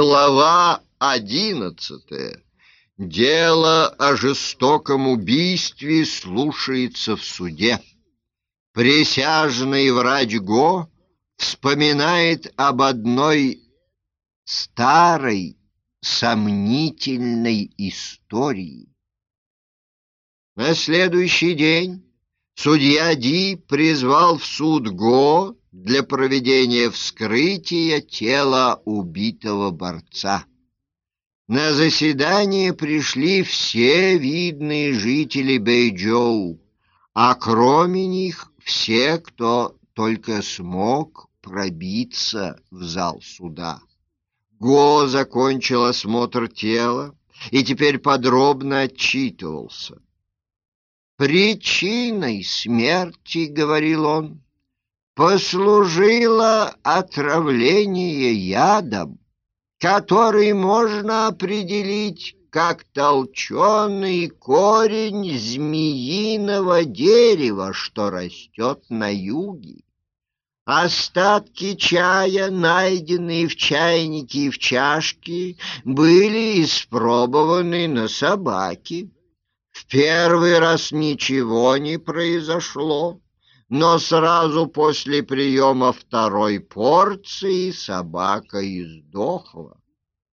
Глава одиннадцатая. Дело о жестоком убийстве слушается в суде. Присяжный врач Го вспоминает об одной старой, сомнительной истории. На следующий день судья Ди призвал в суд Го для проведения вскрытия тела убитого борца. На заседание пришли все видные жители Бэйджоу, а кроме них все, кто только смог пробиться в зал суда. Го закончил осмотр тела и теперь подробно отчитывался. «Причиной смерти, — говорил он, — послужило отравление ядом, который можно определить как толченый корень змеиного дерева, что растет на юге. Остатки чая, найденные в чайнике и в чашке, были испробованы на собаке. В первый раз ничего не произошло но сразу после приема второй порции собака издохла.